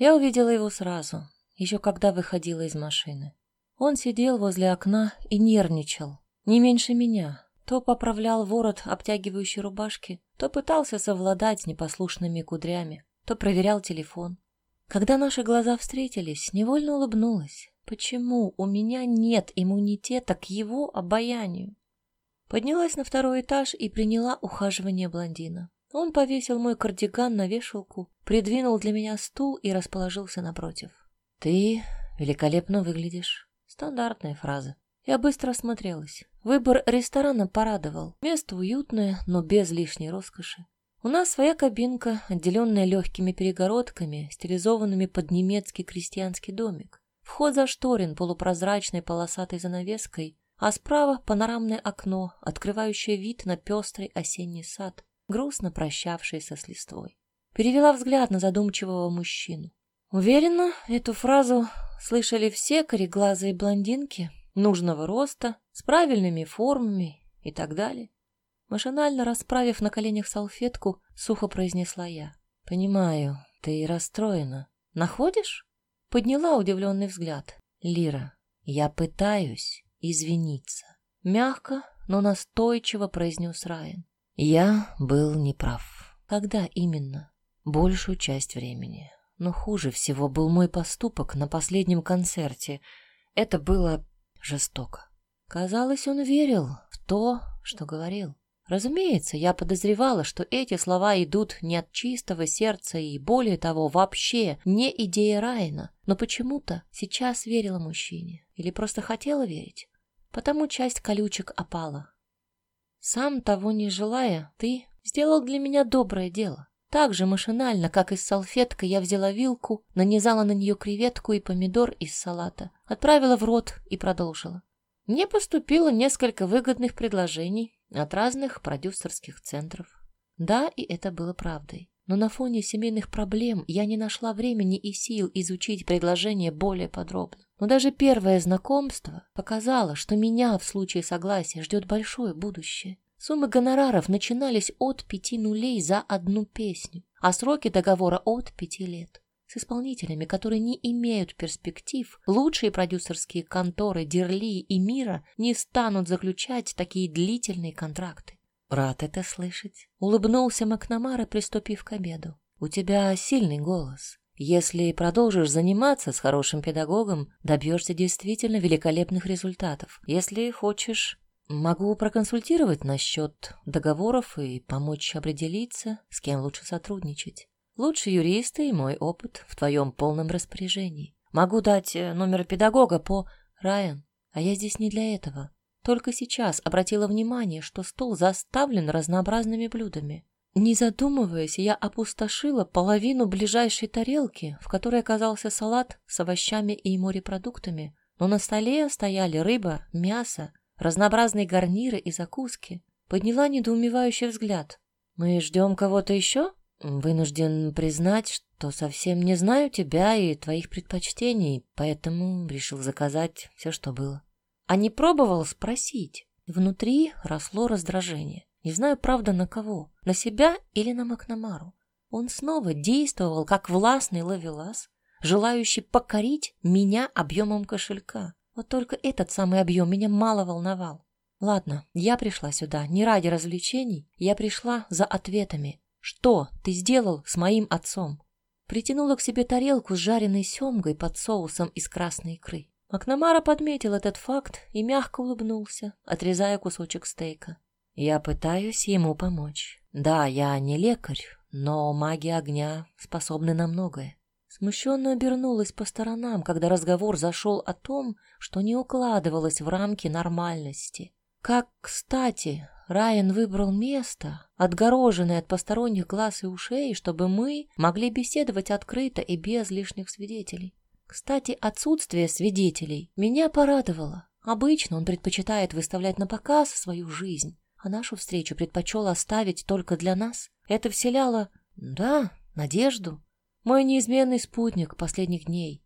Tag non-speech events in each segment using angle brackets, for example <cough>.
Я увидела его сразу, еще когда выходила из машины. Он сидел возле окна и нервничал, не меньше меня. То поправлял ворот обтягивающей рубашки, то пытался совладать с непослушными кудрями, то проверял телефон. Когда наши глаза встретились, невольно улыбнулась. Почему у меня нет иммунитета к его обаянию? Поднялась на второй этаж и приняла ухаживание блондина. Он повесил мой кардиган на вешалку, придвинул для меня стул и расположился напротив. «Ты великолепно выглядишь». Стандартная фраза. Я быстро осмотрелась. Выбор ресторана порадовал. Место уютное, но без лишней роскоши. У нас своя кабинка, отделенная легкими перегородками, стилизованными под немецкий крестьянский домик. Вход зашторен полупрозрачной полосатой занавеской, а справа панорамное окно, открывающее вид на пестрый осенний сад, грустно прощавшийся с листвой. Перевела взгляд на задумчивого мужчину. Уверена, эту фразу слышали все кореглазые блондинки нужного роста, с правильными формами и так далее. Машинально расправив на коленях салфетку, сухо произнесла я. «Понимаю, ты расстроена. Находишь?» Подняла удивленный взгляд. «Лира, я пытаюсь извиниться». Мягко, но настойчиво произнес Райан. «Я был неправ. Когда именно?» «Большую часть времени. Но хуже всего был мой поступок на последнем концерте. Это было жестоко. Казалось, он верил в то, что говорил. Разумеется, я подозревала, что эти слова идут не от чистого сердца и, более того, вообще не идея Райана, но почему-то сейчас верила мужчине или просто хотела верить. Потому часть колючек опала. Сам того не желая, ты сделал для меня доброе дело. Так же машинально, как и с салфеткой, я взяла вилку, нанизала на нее креветку и помидор из салата, отправила в рот и продолжила. Мне поступило несколько выгодных предложений от разных продюсерских центров. Да, и это было правдой. Но на фоне семейных проблем я не нашла времени и сил изучить предложение более подробно. Но даже первое знакомство показало, что меня в случае согласия ждет большое будущее. Суммы гонораров начинались от пяти нулей за одну песню, а сроки договора от пяти лет. С исполнителями, которые не имеют перспектив, лучшие продюсерские конторы Дерли и Мира не станут заключать такие длительные контракты. Рад это слышать. Улыбнулся Макнамара, приступив к обеду. У тебя сильный голос. Если продолжишь заниматься с хорошим педагогом, добьешься действительно великолепных результатов. Если хочешь, Могу проконсультировать насчет договоров и помочь определиться, с кем лучше сотрудничать. Лучшие юристы и мой опыт в твоем полном распоряжении. Могу дать э, номер педагога по... Райан, а я здесь не для этого. Только сейчас обратила внимание, что стол заставлен разнообразными блюдами. Не задумываясь, я опустошила половину ближайшей тарелки, в которой оказался салат с овощами и морепродуктами, но на столе стояли рыба, мясо, разнообразные гарниры и закуски, подняла недоумевающий взгляд. «Мы ждем кого-то еще?» «Вынужден признать, что совсем не знаю тебя и твоих предпочтений, поэтому решил заказать все, что было». А не пробовал спросить. Внутри росло раздражение. Не знаю, правда, на кого. На себя или на Макнамару. Он снова действовал, как властный ловелас, желающий покорить меня объемом кошелька. Вот только этот самый объем меня мало волновал. Ладно, я пришла сюда не ради развлечений, я пришла за ответами. Что ты сделал с моим отцом? Притянула к себе тарелку с жареной семгой под соусом из красной икры. Макнамара подметил этот факт и мягко улыбнулся, отрезая кусочек стейка. Я пытаюсь ему помочь. Да, я не лекарь, но маги огня способны на многое. Смущенно обернулась по сторонам, когда разговор зашел о том, что не укладывалось в рамки нормальности. Как, кстати, Райан выбрал место, отгороженное от посторонних глаз и ушей, чтобы мы могли беседовать открыто и без лишних свидетелей. Кстати, отсутствие свидетелей меня порадовало. Обычно он предпочитает выставлять на показ свою жизнь, а нашу встречу предпочел оставить только для нас. Это вселяло, да, надежду, мой неизменный спутник последних дней.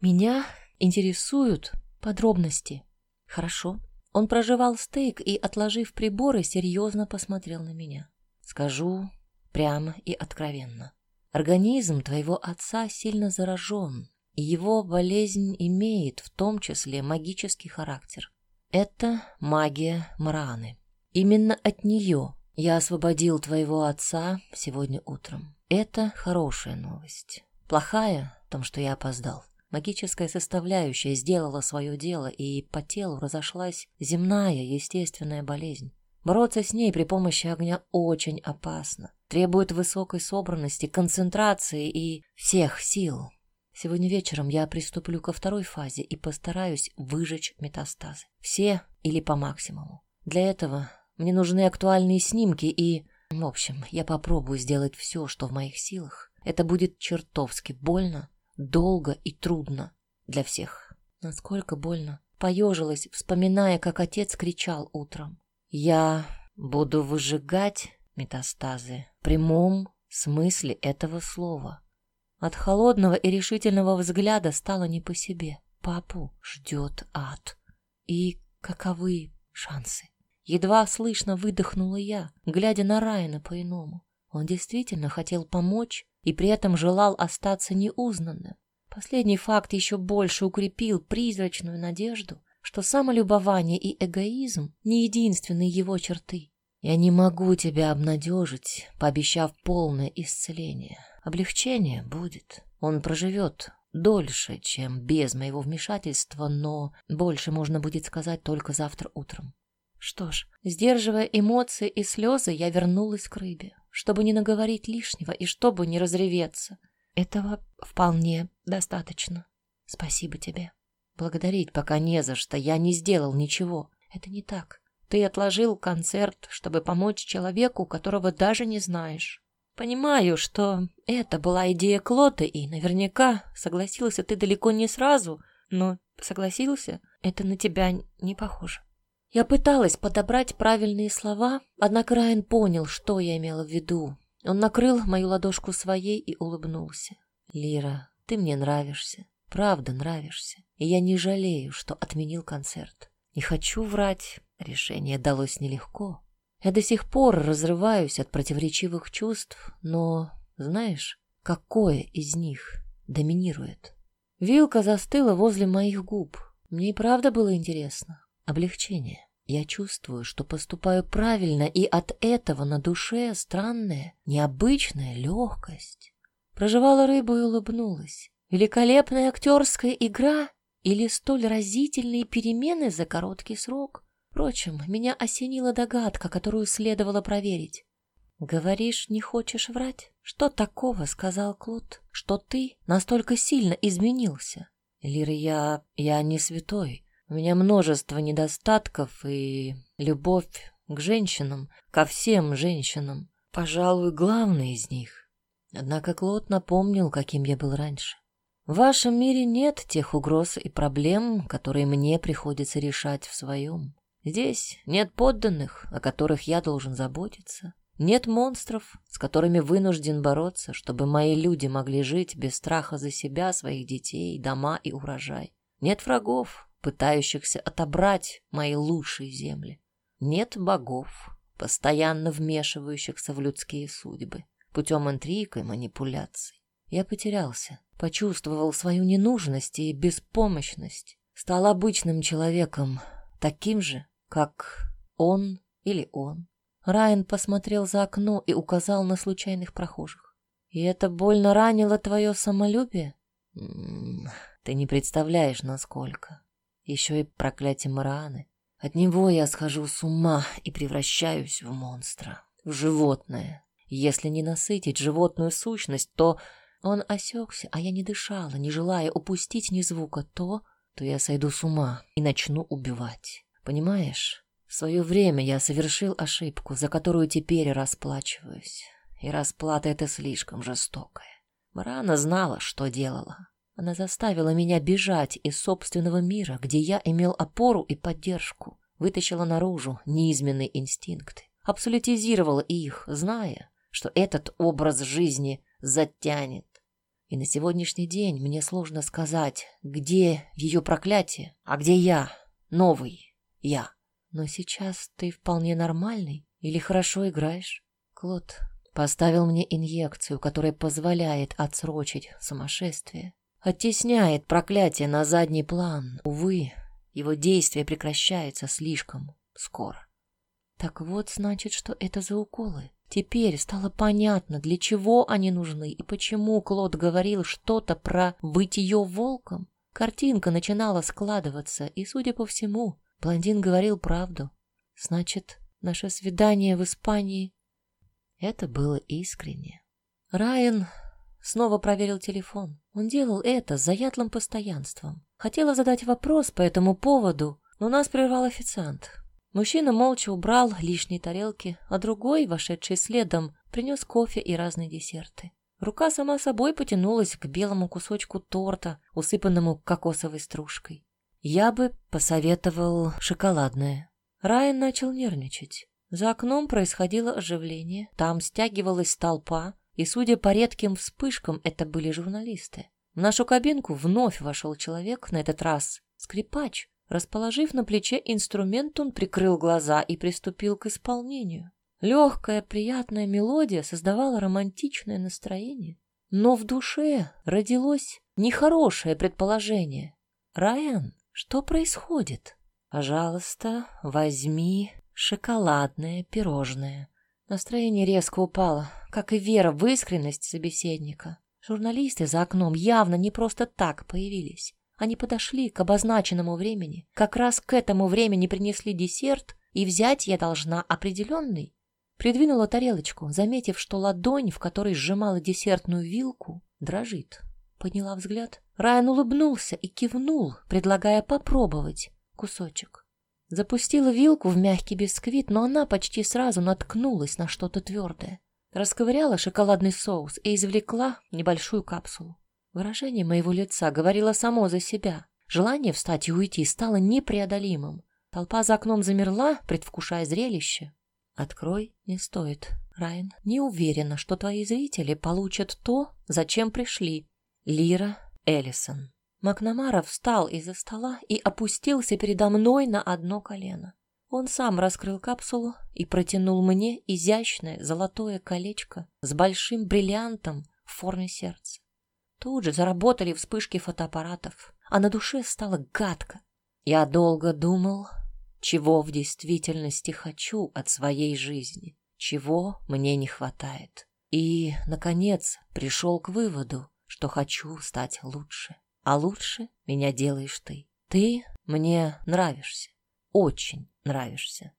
Меня интересуют подробности. Хорошо. Он прожевал стейк и, отложив приборы, серьезно посмотрел на меня. Скажу прямо и откровенно. Организм твоего отца сильно заражен, и его болезнь имеет в том числе магический характер. Это магия Мараны. Именно от нее я освободил твоего отца сегодня утром. Это хорошая новость. Плохая в том, что я опоздал. Магическая составляющая сделала свое дело, и по телу разошлась земная естественная болезнь. Бороться с ней при помощи огня очень опасно. Требует высокой собранности, концентрации и всех сил. Сегодня вечером я приступлю ко второй фазе и постараюсь выжечь метастазы. Все или по максимуму. Для этого мне нужны актуальные снимки и... В общем, я попробую сделать все, что в моих силах. Это будет чертовски больно, долго и трудно для всех. Насколько больно. Поежилась, вспоминая, как отец кричал утром. Я буду выжигать метастазы в прямом смысле этого слова. От холодного и решительного взгляда стало не по себе. Папу ждет ад. И каковы шансы? Едва слышно выдохнула я, глядя на Райана по-иному. Он действительно хотел помочь и при этом желал остаться неузнанным. Последний факт еще больше укрепил призрачную надежду, что самолюбование и эгоизм не единственные его черты. Я не могу тебя обнадежить, пообещав полное исцеление. Облегчение будет. Он проживет дольше, чем без моего вмешательства, но больше можно будет сказать только завтра утром. Что ж, сдерживая эмоции и слезы, я вернулась к рыбе, чтобы не наговорить лишнего и чтобы не разреветься. Этого вполне достаточно. Спасибо тебе. Благодарить пока не за что, я не сделал ничего. Это не так. Ты отложил концерт, чтобы помочь человеку, которого даже не знаешь. Понимаю, что это была идея Клота, и наверняка согласился ты далеко не сразу, но согласился, это на тебя не похоже. Я пыталась подобрать правильные слова, однако Райан понял, что я имела в виду. Он накрыл мою ладошку своей и улыбнулся. «Лира, ты мне нравишься, правда нравишься и я не жалею, что отменил концерт. Не хочу врать, решение далось нелегко. Я до сих пор разрываюсь от противоречивых чувств, но, знаешь, какое из них доминирует? Вилка застыла возле моих губ. Мне и правда было интересно. Облегчение. Я чувствую, что поступаю правильно, и от этого на душе странная, необычная легкость. Проживала рыбу и улыбнулась. Великолепная актерская игра или столь разительные перемены за короткий срок? Впрочем, меня осенила догадка, которую следовало проверить. «Говоришь, не хочешь врать? Что такого?» — сказал Клод. «Что ты настолько сильно изменился?» «Лира, я... я не святой. У меня множество недостатков и любовь к женщинам, ко всем женщинам. Пожалуй, главный из них. Однако Клод напомнил, каким я был раньше. В вашем мире нет тех угроз и проблем, которые мне приходится решать в своем. Здесь нет подданных, о которых я должен заботиться. Нет монстров, с которыми вынужден бороться, чтобы мои люди могли жить без страха за себя, своих детей, дома и урожай. Нет врагов, пытающихся отобрать мои лучшие земли. Нет богов, постоянно вмешивающихся в людские судьбы путем интриг и манипуляций. Я потерялся, почувствовал свою ненужность и беспомощность, стал обычным человеком, таким же, как он или он. Райан посмотрел за окно и указал на случайных прохожих. «И это больно ранило твое самолюбие?» «Ты не представляешь, насколько. Еще и проклятие Марианы. От него я схожу с ума и превращаюсь в монстра, в животное. Если не насытить животную сущность, то он осекся, а я не дышала, не желая упустить ни звука. То, то я сойду с ума и начну убивать. Понимаешь? В свое время я совершил ошибку, за которую теперь расплачиваюсь. И расплата эта слишком жестокая. Марана знала, что делала. Она заставила меня бежать из собственного мира, где я имел опору и поддержку. Вытащила наружу неизменные инстинкты. Абсолютизировала их, зная, что этот образ жизни затянет. И на сегодняшний день мне сложно сказать, где ее проклятие, а где я, новый я. Но сейчас ты вполне нормальный или хорошо играешь. Клод, Поставил мне инъекцию, которая позволяет отсрочить сумасшествие. Оттесняет проклятие на задний план. Увы, его действие прекращается слишком скоро. Так вот, значит, что это за уколы. Теперь стало понятно, для чего они нужны и почему Клод говорил что-то про быть ее волком. Картинка начинала складываться, и, судя по всему, блондин говорил правду. Значит, наше свидание в Испании... Это было искренне. Райан снова проверил телефон. Он делал это с заядлым постоянством. Хотела задать вопрос по этому поводу, но нас прервал официант. Мужчина молча убрал лишние тарелки, а другой, вошедший следом, принес кофе и разные десерты. Рука сама собой потянулась к белому кусочку торта, усыпанному кокосовой стружкой. Я бы посоветовал шоколадное. Райан начал нервничать. За окном происходило оживление, там стягивалась толпа, и, судя по редким вспышкам, это были журналисты. В нашу кабинку вновь вошел человек, на этот раз скрипач, Расположив на плече инструмент, он прикрыл глаза и приступил к исполнению. Легкая, приятная мелодия создавала романтичное настроение. Но в душе родилось нехорошее предположение. «Райан, что происходит?» «Пожалуйста, возьми шоколадное пирожное». Настроение резко упало, как и вера в искренность собеседника. Журналисты за окном явно не просто так появились. Они подошли к обозначенному времени. Как раз к этому времени принесли десерт, и взять я должна определенный. Придвинула тарелочку, заметив, что ладонь, в которой сжимала десертную вилку, дрожит. Подняла взгляд. Райан улыбнулся и кивнул, предлагая попробовать кусочек. Запустила вилку в мягкий бисквит, но она почти сразу наткнулась на что-то твердое. Расковыряла шоколадный соус и извлекла небольшую капсулу. Выражение моего лица говорило само за себя. Желание встать и уйти стало непреодолимым. Толпа за окном замерла, предвкушая зрелище. «Открой, не стоит, Райан. Не уверена, что твои зрители получат то, зачем пришли. Лира Эллисон». Макнамара встал из-за стола и опустился передо мной на одно колено. Он сам раскрыл капсулу и протянул мне изящное золотое колечко с большим бриллиантом в форме сердца. Тут же заработали вспышки фотоаппаратов, а на душе стало гадко. Я долго думал, чего в действительности хочу от своей жизни, чего мне не хватает. И, наконец, пришел к выводу, что хочу стать лучше. А лучше меня делаешь ты. Ты мне нравишься, очень нравишься.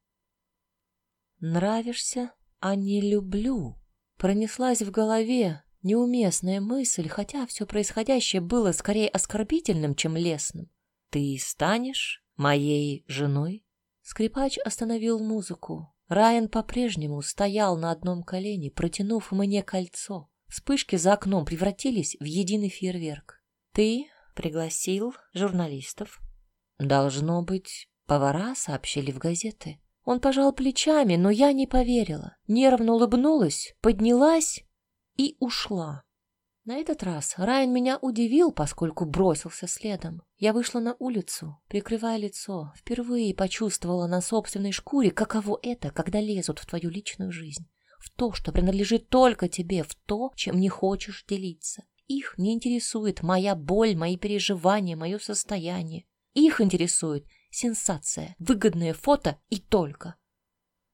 Нравишься, а не люблю. Пронеслась в голове, Неуместная мысль, хотя все происходящее было скорее оскорбительным, чем лесным. «Ты станешь моей женой?» Скрипач остановил музыку. Райан по-прежнему стоял на одном колене, протянув мне кольцо. Вспышки за окном превратились в единый фейерверк. «Ты пригласил журналистов?» «Должно быть, повара сообщили в газеты». Он пожал плечами, но я не поверила. Нервно улыбнулась, поднялась и ушла. На этот раз Райан меня удивил, поскольку бросился следом. Я вышла на улицу, прикрывая лицо, впервые почувствовала на собственной шкуре, каково это, когда лезут в твою личную жизнь, в то, что принадлежит только тебе, в то, чем не хочешь делиться. Их не интересует моя боль, мои переживания, мое состояние. Их интересует сенсация, выгодное фото и только.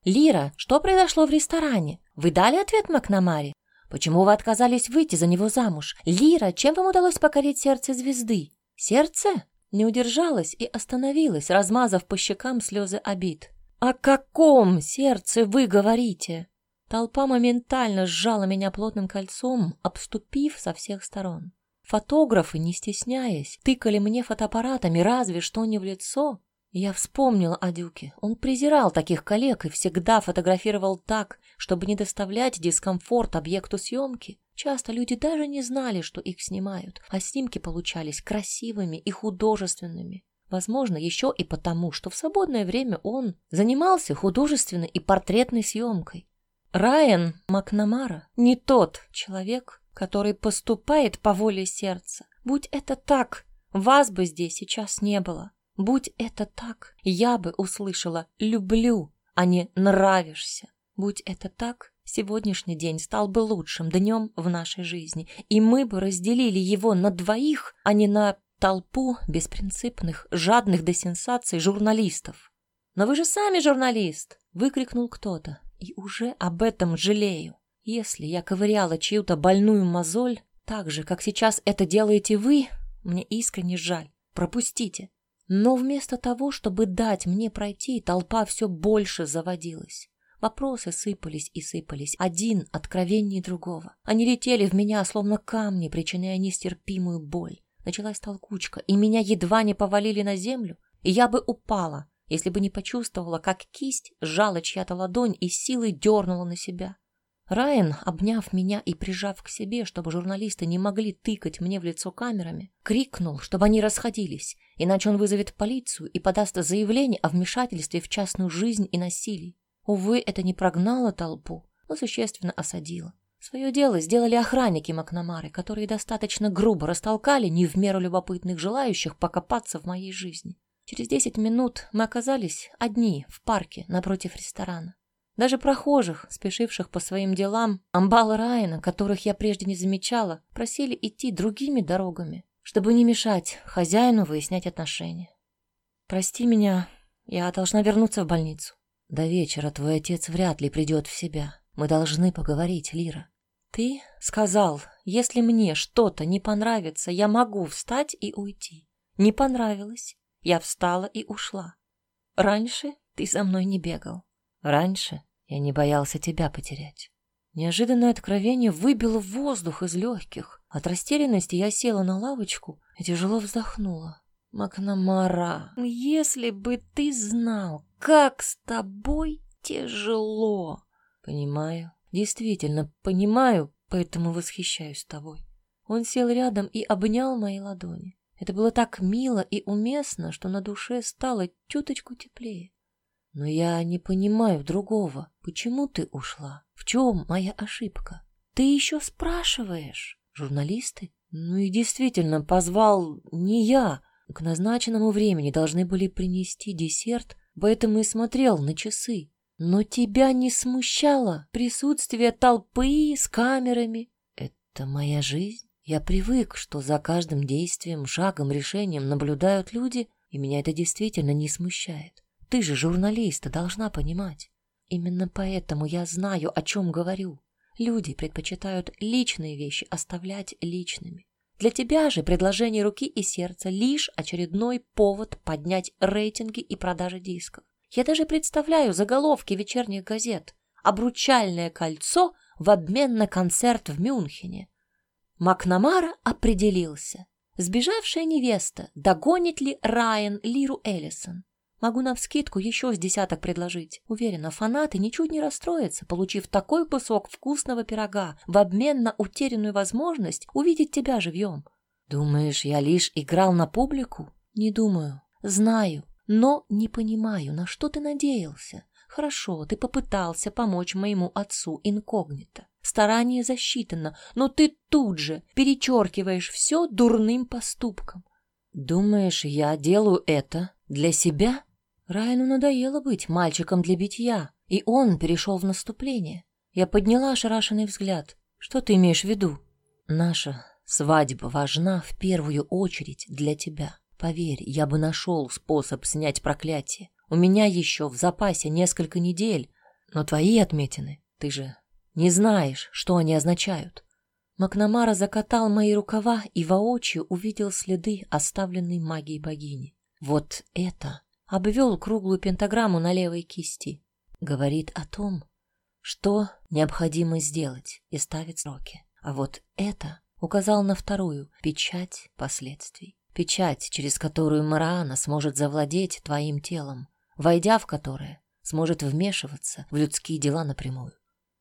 «Лира, что произошло в ресторане? Вы дали ответ Макнамаре?» Почему вы отказались выйти за него замуж? Лира, чем вам удалось покорить сердце звезды? Сердце? Не удержалась и остановилась, размазав по щекам слезы обид. «О каком сердце вы говорите?» Толпа моментально сжала меня плотным кольцом, обступив со всех сторон. Фотографы, не стесняясь, тыкали мне фотоаппаратами разве что не в лицо, я вспомнила о Дюке. Он презирал таких коллег и всегда фотографировал так, чтобы не доставлять дискомфорт объекту съемки. Часто люди даже не знали, что их снимают, а снимки получались красивыми и художественными. Возможно, еще и потому, что в свободное время он занимался художественной и портретной съемкой. Райан Макнамара не тот человек, который поступает по воле сердца. Будь это так, вас бы здесь сейчас не было. Будь это так, я бы услышала «люблю», а не «нравишься». Будь это так, сегодняшний день стал бы лучшим днем в нашей жизни, и мы бы разделили его на двоих, а не на толпу беспринципных, жадных до сенсаций журналистов. «Но вы же сами журналист!» — выкрикнул кто-то. «И уже об этом жалею. Если я ковыряла чью-то больную мозоль, так же, как сейчас это делаете вы, мне искренне жаль. Пропустите. Но вместо того, чтобы дать мне пройти, толпа все больше заводилась. Вопросы сыпались и сыпались, один откровеннее другого. Они летели в меня, словно камни, причиняя нестерпимую боль. Началась толкучка, и меня едва не повалили на землю, и я бы упала, если бы не почувствовала, как кисть сжала чья-то ладонь и силой дернула на себя. Райан, обняв меня и прижав к себе, чтобы журналисты не могли тыкать мне в лицо камерами, крикнул, чтобы они расходились, иначе он вызовет полицию и подаст заявление о вмешательстве в частную жизнь и насилии. Увы, это не прогнало толпу, но существенно осадило. Свое дело сделали охранники Макнамары, которые достаточно грубо растолкали не в меру любопытных желающих покопаться в моей жизни. Через десять минут мы оказались одни в парке напротив ресторана. Даже прохожих, спешивших по своим делам, амбала Райана, которых я прежде не замечала, просили идти другими дорогами, чтобы не мешать хозяину выяснять отношения. «Прости меня, я должна вернуться в больницу». «До вечера твой отец вряд ли придет в себя. Мы должны поговорить, Лира». «Ты сказал, если мне что-то не понравится, я могу встать и уйти. Не понравилось. Я встала и ушла. Раньше ты за мной не бегал. Раньше я не боялся тебя потерять. Неожиданное откровение выбило воздух из легких. От растерянности я села на лавочку и тяжело вздохнула. Макнамара, если бы ты знал, как с тобой тяжело. Понимаю, действительно понимаю, поэтому восхищаюсь тобой. Он сел рядом и обнял мои ладони. Это было так мило и уместно, что на душе стало чуточку теплее. Но я не понимаю другого. Почему ты ушла? В чем моя ошибка? Ты еще спрашиваешь? Журналисты? Ну и действительно, позвал не я. К назначенному времени должны были принести десерт, поэтому и смотрел на часы. Но тебя не смущало присутствие толпы с камерами? Это моя жизнь. Я привык, что за каждым действием, шагом, решением наблюдают люди, и меня это действительно не смущает. Ты же журналист, должна понимать. Именно поэтому я знаю, о чем говорю. Люди предпочитают личные вещи оставлять личными. Для тебя же предложение руки и сердца лишь очередной повод поднять рейтинги и продажи дисков. Я даже представляю заголовки вечерних газет. Обручальное кольцо в обмен на концерт в Мюнхене. Макнамара определился. Сбежавшая невеста, догонит ли Райан Лиру Эллисон? Могу навскидку еще с десяток предложить. Уверена, фанаты ничуть не расстроятся, получив такой кусок вкусного пирога в обмен на утерянную возможность увидеть тебя живьем. Думаешь, я лишь играл на публику? Не думаю. Знаю, но не понимаю, на что ты надеялся. Хорошо, ты попытался помочь моему отцу инкогнито. Старание засчитано, но ты тут же перечеркиваешь все дурным поступком. Думаешь, я делаю это для себя? Райану надоело быть мальчиком для битья, и он перешел в наступление. Я подняла ошарашенный взгляд. Что ты имеешь в виду? Наша свадьба важна в первую очередь для тебя. Поверь, я бы нашел способ снять проклятие. У меня еще в запасе несколько недель, но твои отметины, ты же не знаешь, что они означают. Макнамара закатал мои рукава и воочию увидел следы, оставленные магией богини. Вот это обвел круглую пентаграмму на левой кисти. Говорит о том, что необходимо сделать и ставит сроки. А вот это указал на вторую печать последствий. Печать, через которую Мараана сможет завладеть твоим телом, войдя в которое сможет вмешиваться в людские дела напрямую.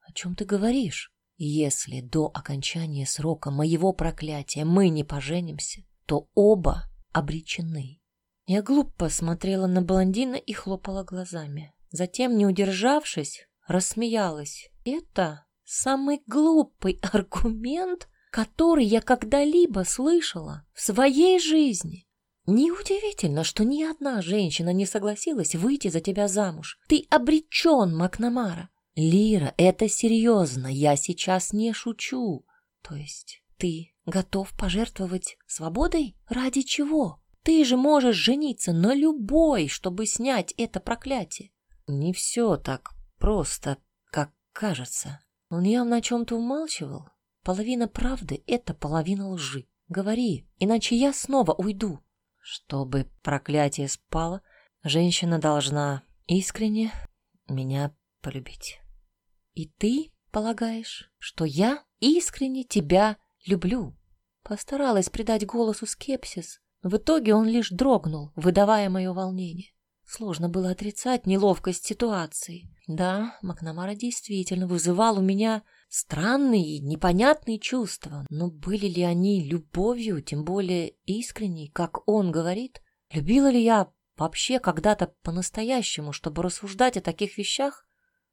О чем ты говоришь? Если до окончания срока моего проклятия мы не поженимся, то оба обречены. Я глупо смотрела на блондина и хлопала глазами. Затем, не удержавшись, рассмеялась. Это самый глупый аргумент, который я когда-либо слышала в своей жизни. Неудивительно, что ни одна женщина не согласилась выйти за тебя замуж. Ты обречен, Макнамара. Лира, это серьезно, я сейчас не шучу. То есть ты готов пожертвовать свободой? Ради чего? Ты же можешь жениться на любой, чтобы снять это проклятие. Не все так просто, как кажется. Он явно о чем-то умалчивал. Половина правды — это половина лжи. Говори, иначе я снова уйду. Чтобы проклятие спало, женщина должна искренне меня полюбить. И ты полагаешь, что я искренне тебя люблю? Постаралась придать голосу скепсис. В итоге он лишь дрогнул, выдавая мое волнение. Сложно было отрицать неловкость ситуации. Да, Макнамара действительно вызывал у меня странные и непонятные чувства, но были ли они любовью, тем более искренней, как он говорит? Любила ли я вообще когда-то по-настоящему, чтобы рассуждать о таких вещах?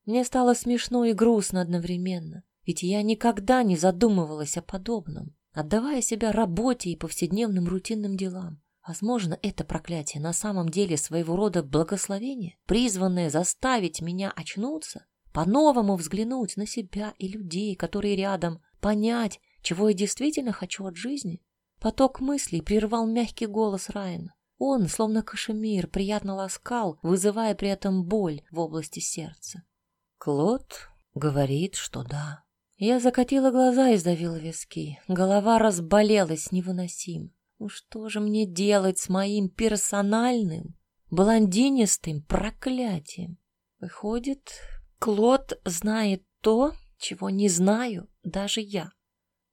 Мне стало смешно и грустно одновременно, ведь я никогда не задумывалась о подобном, отдавая себя работе и повседневным рутинным делам. Возможно, это проклятие на самом деле своего рода благословение, призванное заставить меня очнуться, по-новому взглянуть на себя и людей, которые рядом, понять, чего я действительно хочу от жизни. Поток мыслей прервал мягкий голос Райана. Он, словно кашемир, приятно ласкал, вызывая при этом боль в области сердца. Клод говорит, что да. Я закатила глаза и сдавила виски. Голова разболелась невыносимо. Ну что же мне делать с моим персональным, блондинистым проклятием? Выходит, Клод знает то, чего не знаю даже я.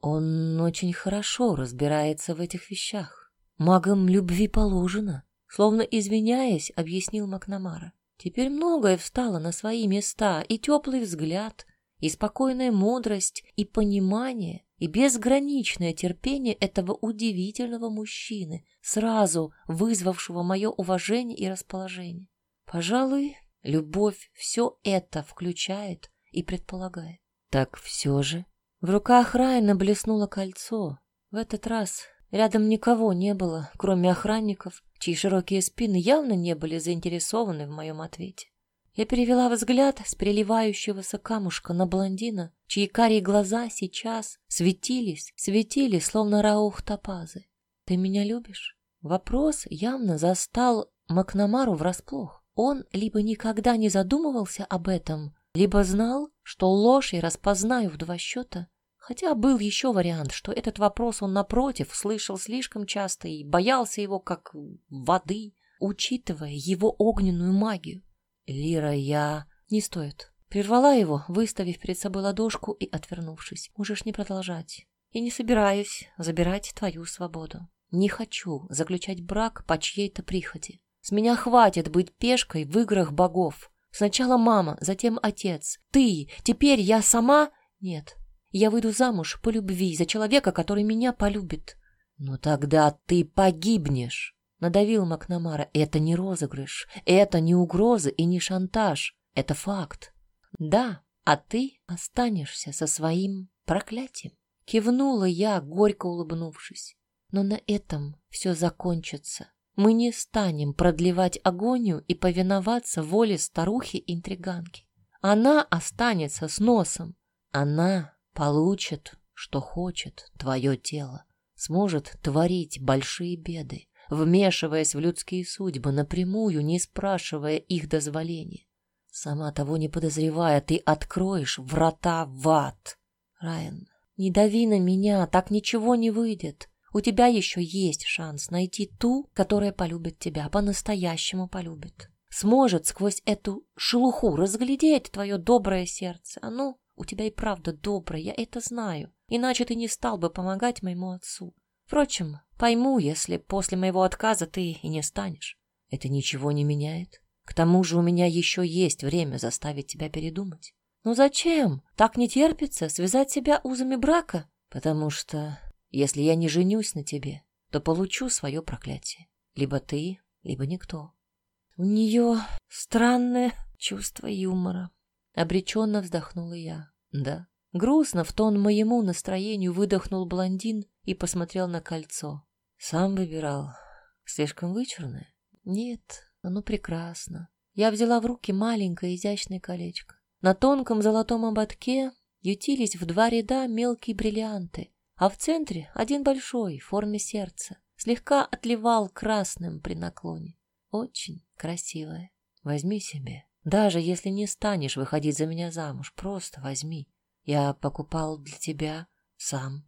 Он очень хорошо разбирается в этих вещах. Магам любви положено, словно извиняясь, объяснил Макнамара. Теперь многое встало на свои места, и теплый взгляд, и спокойная мудрость, и понимание, и безграничное терпение этого удивительного мужчины, сразу вызвавшего мое уважение и расположение. Пожалуй, любовь все это включает и предполагает. Так все же. В руках Райана блеснуло кольцо. В этот раз рядом никого не было, кроме охранников, чьи широкие спины явно не были заинтересованы в моем ответе. Я перевела взгляд с приливающегося камушка на блондина, чьи карие глаза сейчас светились, светили, словно раух-топазы. «Ты меня любишь?» Вопрос явно застал Макнамару врасплох. Он либо никогда не задумывался об этом, либо знал, что ложь я распознаю в два счета, хотя был еще вариант, что этот вопрос он, напротив, слышал слишком часто и боялся его как воды, учитывая его огненную магию. Лира, я... Не стоит. Прервала его, выставив перед собой ладошку и отвернувшись. Можешь не продолжать. Я не собираюсь забирать твою свободу. Не хочу заключать брак по чьей-то прихоти. С меня хватит быть пешкой в играх богов. Сначала мама, затем отец. Ты, теперь я сама? Нет. Я выйду замуж по любви за человека, который меня полюбит. Но тогда ты погибнешь. Надавил Макнамара. Это не розыгрыш, это не угроза и не шантаж. Это факт. Да, а ты останешься со своим проклятием. Кивнула я, горько улыбнувшись. Но на этом все закончится. Мы не станем продлевать агонию и повиноваться воле старухи-интриганки. Она останется с носом. Она получит, что хочет, твое тело. Сможет творить большие беды вмешиваясь в людские судьбы напрямую, не спрашивая их дозволения. Сама того не подозревая, ты откроешь врата в ад. Райан, не дави на меня, так ничего не выйдет. У тебя еще есть шанс найти ту, которая полюбит тебя, по-настоящему полюбит. Сможет сквозь эту шелуху разглядеть твое доброе сердце. А ну, у тебя и правда доброе, я это знаю. Иначе ты не стал бы помогать моему отцу. Впрочем, пойму, если после моего отказа ты и не станешь. Это ничего не меняет. К тому же у меня еще есть время заставить тебя передумать. Ну зачем? Так не терпится связать себя узами брака? Потому что если я не женюсь на тебе, то получу свое проклятие. Либо ты, либо никто. У нее странное чувство юмора. Обреченно вздохнула я. Да, грустно в тон моему настроению выдохнул блондин и посмотрел на кольцо. Сам выбирал. Слишком вычурное? Нет, оно прекрасно. Я взяла в руки маленькое изящное колечко. На тонком золотом ободке ютились в два ряда мелкие бриллианты, а в центре один большой, в форме сердца, слегка отливал красным при наклоне. Очень красивая. Возьми себе. Даже если не станешь выходить за меня замуж, просто возьми. Я покупал для тебя сам.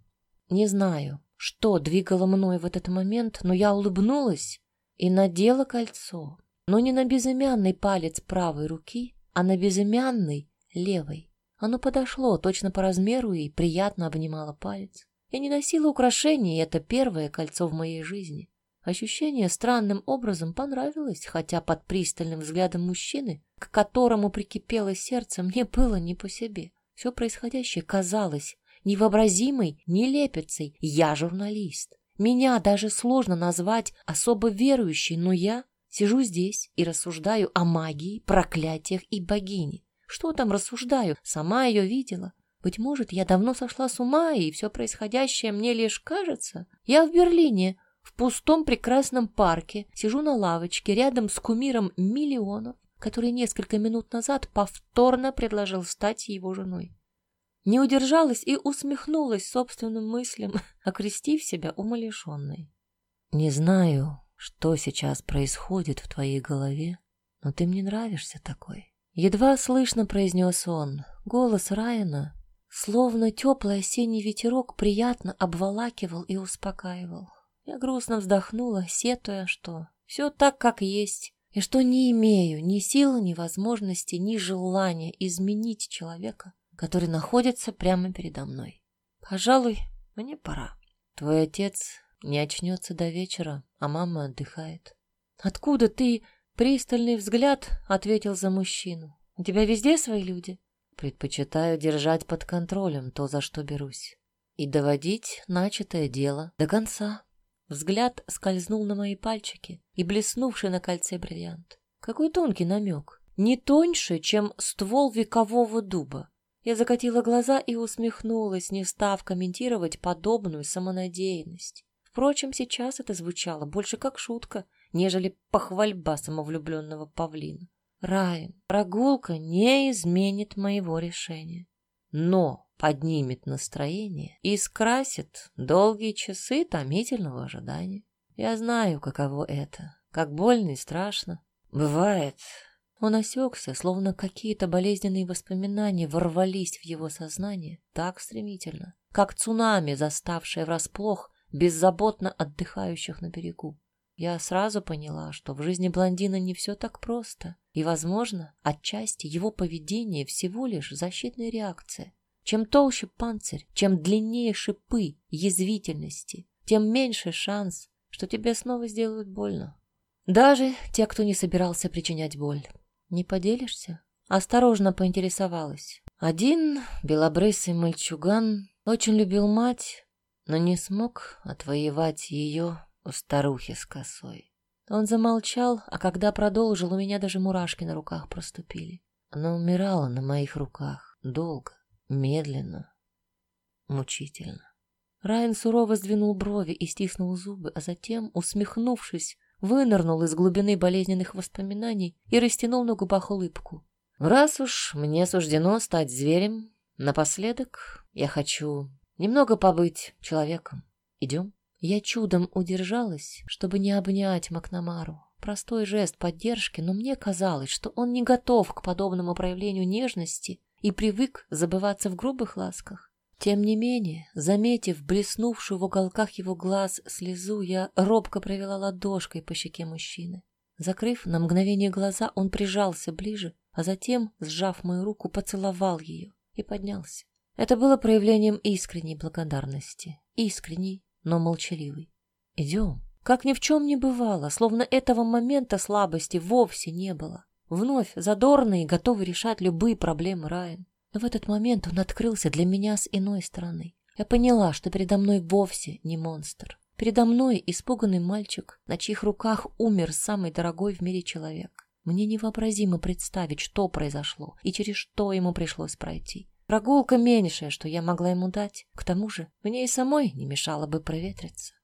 Не знаю, что двигало мной в этот момент, но я улыбнулась и надела кольцо, но не на безымянный палец правой руки, а на безымянный левой. Оно подошло точно по размеру и приятно обнимало палец. Я не носила украшений, и это первое кольцо в моей жизни. Ощущение странным образом понравилось, хотя под пристальным взглядом мужчины, к которому прикипело сердце, мне было не по себе. Все происходящее казалось невообразимой нелепицей. Я журналист. Меня даже сложно назвать особо верующей, но я сижу здесь и рассуждаю о магии, проклятиях и богине. Что там рассуждаю? Сама ее видела. Быть может, я давно сошла с ума, и все происходящее мне лишь кажется. Я в Берлине, в пустом прекрасном парке, сижу на лавочке рядом с кумиром миллионов, который несколько минут назад повторно предложил стать его женой. Не удержалась и усмехнулась собственным мыслям, <laughs> окрестив себя умалишенной. «Не знаю, что сейчас происходит в твоей голове, но ты мне нравишься такой». Едва слышно произнес он. Голос Райана, словно теплый осенний ветерок, приятно обволакивал и успокаивал. Я грустно вздохнула, сетуя, что все так, как есть, и что не имею ни силы, ни возможности, ни желания изменить человека, который находится прямо передо мной. Пожалуй, мне пора. Твой отец не очнется до вечера, а мама отдыхает. Откуда ты? Пристальный взгляд ответил за мужчину. У тебя везде свои люди? Предпочитаю держать под контролем то, за что берусь, и доводить начатое дело до конца. Взгляд скользнул на мои пальчики и блеснувший на кольце бриллиант. Какой тонкий намек. Не тоньше, чем ствол векового дуба. Я закатила глаза и усмехнулась, не став комментировать подобную самонадеянность. Впрочем, сейчас это звучало больше как шутка, нежели похвальба самовлюбленного павлина. Райан, прогулка не изменит моего решения. Но поднимет настроение и скрасит долгие часы томительного ожидания. Я знаю, каково это, как больно и страшно. Бывает. Он осекся, словно какие-то болезненные воспоминания ворвались в его сознание так стремительно, как цунами, заставшее врасплох беззаботно отдыхающих на берегу. Я сразу поняла, что в жизни блондина не все так просто, и, возможно, отчасти его поведение всего лишь защитная реакция чем толще панцирь, чем длиннее шипы язвительности, тем меньше шанс, что тебе снова сделают больно. Даже те, кто не собирался причинять боль. Не поделишься? Осторожно поинтересовалась. Один белобрысый мальчуган очень любил мать, но не смог отвоевать ее у старухи с косой. Он замолчал, а когда продолжил, у меня даже мурашки на руках проступили. Она умирала на моих руках долго. Медленно, мучительно. Райан сурово сдвинул брови и стиснул зубы, а затем, усмехнувшись, вынырнул из глубины болезненных воспоминаний и растянул на губах улыбку. «Раз уж мне суждено стать зверем, напоследок я хочу немного побыть человеком. Идем?» Я чудом удержалась, чтобы не обнять Макнамару. Простой жест поддержки, но мне казалось, что он не готов к подобному проявлению нежности и привык забываться в грубых ласках. Тем не менее, заметив блеснувшую в уголках его глаз слезу, я робко провела ладошкой по щеке мужчины. Закрыв на мгновение глаза, он прижался ближе, а затем, сжав мою руку, поцеловал ее и поднялся. Это было проявлением искренней благодарности. Искренней, но молчаливой. «Идем». Как ни в чем не бывало, словно этого момента слабости вовсе не было. Вновь задорный и готовый решать любые проблемы Райан. Но в этот момент он открылся для меня с иной стороны. Я поняла, что передо мной вовсе не монстр. Передо мной испуганный мальчик, на чьих руках умер самый дорогой в мире человек. Мне невообразимо представить, что произошло и через что ему пришлось пройти. Прогулка меньшая, что я могла ему дать. К тому же, мне и самой не мешало бы проветриться.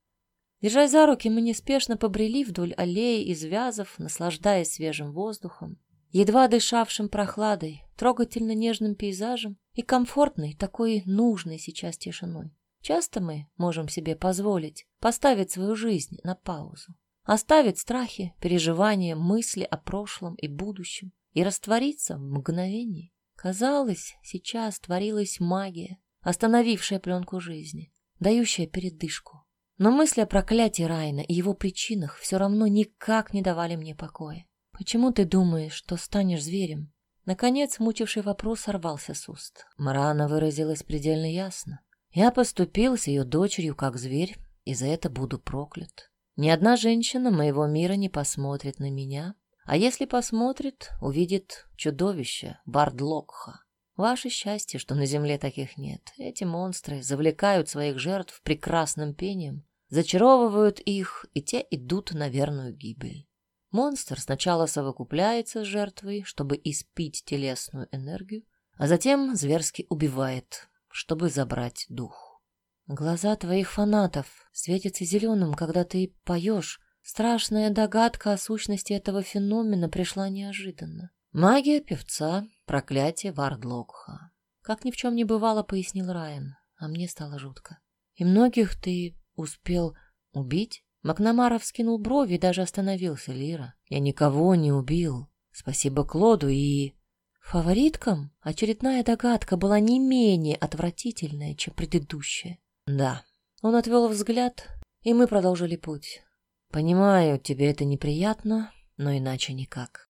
Держась за руки, мы неспешно побрели вдоль аллеи из вязов, наслаждаясь свежим воздухом. едва дышавшим прохладой, трогательно нежным пейзажем и комфортной, такой нужной сейчас тишиной. Часто мы можем себе позволить поставить свою жизнь на паузу, оставить страхи, переживания, мысли о прошлом и будущем и раствориться в мгновении. Казалось, сейчас творилась магия, остановившая пленку жизни, дающая передышку. Но мысли о проклятии Райна и его причинах все равно никак не давали мне покоя. «Почему ты думаешь, что станешь зверем?» Наконец, мучивший вопрос сорвался с уст. Марана выразилась предельно ясно. «Я поступил с ее дочерью как зверь, и за это буду проклят. Ни одна женщина моего мира не посмотрит на меня, а если посмотрит, увидит чудовище Бардлокха. Ваше счастье, что на земле таких нет. Эти монстры завлекают своих жертв прекрасным пением, зачаровывают их, и те идут на верную гибель. Монстр сначала совокупляется с жертвой, чтобы испить телесную энергию, а затем зверски убивает, чтобы забрать дух. Глаза твоих фанатов светятся зеленым, когда ты поешь. Страшная догадка о сущности этого феномена пришла неожиданно. Магия певца, проклятие Вардлокха. Как ни в чем не бывало, пояснил Райан, а мне стало жутко. И многих ты успел убить? Макнамара вскинул брови и даже остановился, Лира. Я никого не убил. Спасибо Клоду и... Фавориткам очередная догадка была не менее отвратительная, чем предыдущая. Да. Он отвел взгляд, и мы продолжили путь. Понимаю, тебе это неприятно, но иначе никак.